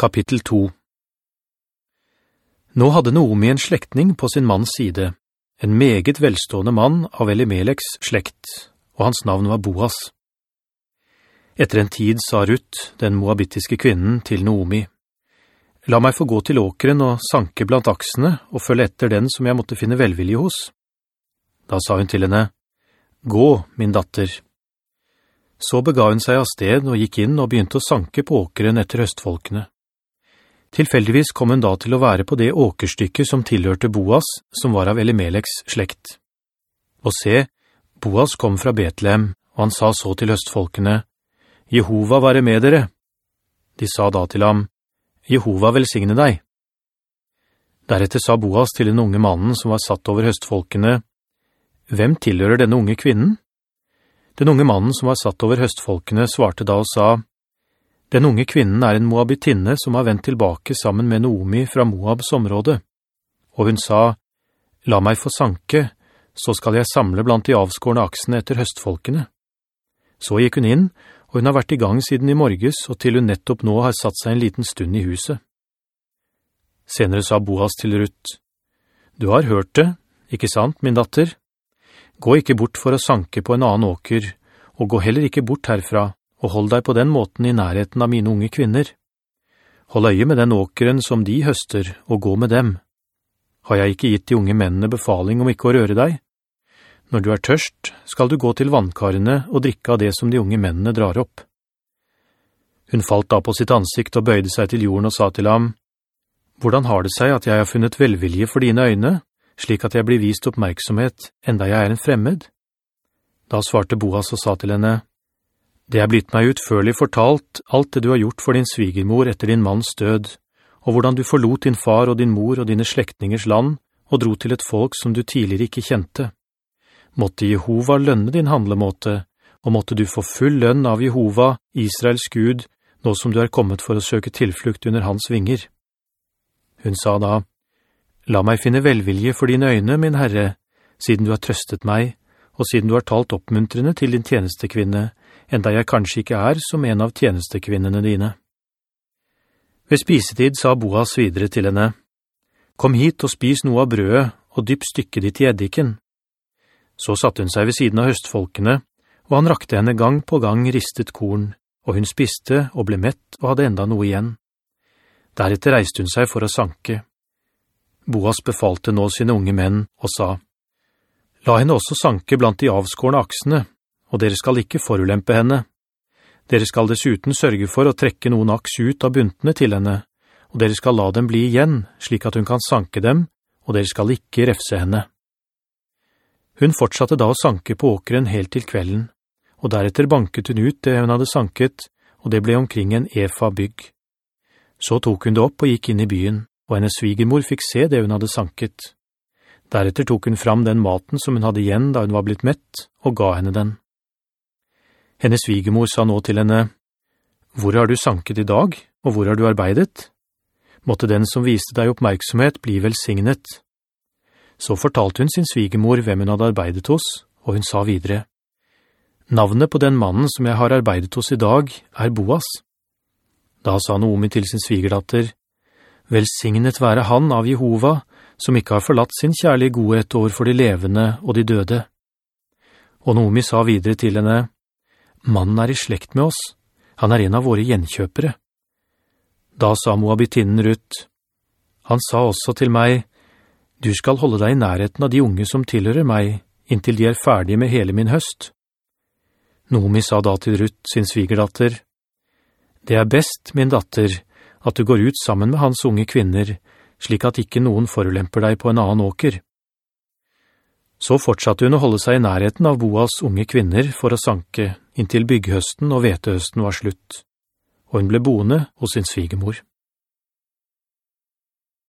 Kapittel 2 Nå hadde Naomi en slektning på sin manns side, en meget velstående mann av Elimeleks slekt, og hans navn var Boas. Etter en tid sa Rutt, den moabittiske kvinnen, til Naomi, «La meg få gå til åkeren og sanke blant aksene og følge etter den som jeg måtte finne velvilje hos.» Da sa hun til henne, «Gå, min datter.» Så bega hun seg av sted og gikk inn og begynte å sanke på åkeren etter høstfolkene. Tilfeldigvis kom hun da til å være på det åkerstykket som tilhørte Boas, som var av Elimeleks slekt. Og se, Boas kom fra Betlehem, og han sa så til høstfolkene, «Jehova være med dere!» De sa da til ham, «Jehova velsigne deg!» Deretter sa Boas til den unge mannen som var satt over høstfolkene, «Hvem tilhører denne unge kvinnen?» Den unge mannen som var satt over høstfolkene svarte da og sa, «Den unge kvinnen er en moabitinne som har vendt tilbake sammen med Naomi fra Moabs område.» Og hun sa, «La meg få sanke, så skal jeg samle blant de avskårende aksene etter høstfolkene.» Så gikk hun inn, og hun har vært i gang siden i morges, og til hun nettopp nå har satt seg en liten stund i huset. Senere sa Boas til Rutt, «Du har hørt det, ikke sant, min datter? Gå ikke bort for å sanke på en annen åker, og gå heller ikke bort herfra, og hold deg på den måten i nærheten av mine unge kvinner. Hold øye med den åkeren som de høster, og gå med dem. Har jeg ikke gitt de unge mennene befaling om ikke å røre deg? Når du er tørst, skal du gå til vannkarene og drikke av det som de unge mennene drar opp. Hun falt da på sitt ansikt og bøyde seg til jorden og sa til ham, «Hvordan har det seg at jeg har funnet velvilje for dine øyne, slik at jeg blir vist oppmerksomhet, enda jeg er en fremmed?» Da svarte Boas og sa til henne, «Det er blitt meg utførlig fortalt alt det du har gjort for din svigermor etter din manns død, og hvordan du forlot din far og din mor og dine slektingers land, og dro til et folk som du tidligere ikke kjente. Måtte Jehova lønne din handlemåte, og måtte du få full lønn av Jehova, Israels Gud, nå som du er kommet for å søke tilflukt under hans vinger. Hun sa da, «La meg finne velvilje for dine øyne, min Herre, siden du har trøstet meg, og siden du har talt oppmuntrende til din tjenestekvinne, enda jeg kanskje ikke er som en av tjenestekvinnene dine.» Ved spisetid sa Boas videre til henne, «Kom hit og spis noe av brødet, og dypp stykket ditt i eddiken.» Så satte hun seg ved siden av høstfolkene, og han rakte henne gang på gang ristet korn, og hun spiste og ble mett og hadde enda noe igjen. Deretter reiste hun seg for å sanke. Boas befalte nå sine unge menn og sa, «La henne også sanke blant de avskårne aksene, og dere skal ikke forulempe henne. Dere skal dessuten sørge for å trekke noen aks ut av buntene til henne, og dere skal la dem bli igjen, slik at hun kan sanke dem, og dere skal ikke refse henne.» Hun fortsatte da å sanke på åkeren helt til kvelden, og deretter banket hun ut det hun hadde sanket, og det ble omkring en efa bygg. Så tok hun det opp og gikk inn i byen, og hennes svigermor fikk se det hun hadde sanket. Deretter tok hun fram den maten som hun hadde igjen da hun var blitt mett, og ga henne den. Hennes svigemor sa nå til henne, «Hvor har du sanket i dag, og hvor har du arbeidet? Måtte den som viste deg oppmerksomhet bli velsignet.» Så fortalte hun sin svigemor hvem hun hadde arbeidet hos, og hun sa videre, «Navnet på den mannen som jeg har arbeidet hos i dag er Boas.» Da sa Naomi til sin svigerdatter, «Velsignet være han av Jehova, som ikke har forlatt sin kjærlige godhet over for de levende og de døde.» Og Nomi sa videre til henne, «Mannen er i slekt med oss. Han er en av våre gjenkjøpere.» Da sa Moabitinnen Rutt, «Han sa også til meg, du skal holde deg i nærheten av de unge som tilhører meg, inntil de er ferdige med hele min høst. Nomi sa da til Rutt, sin svigerdatter, «Det er best, min datter, at du går ut sammen med hans unge kvinner, slik at ikke noen forulemper deg på en annen åker.» Så fortsatte hun å holde seg i nærheten av Boas unge kvinner for å sanke, inntil bygghøsten og vetehøsten var slutt, og hun ble boende hos sin svigemor.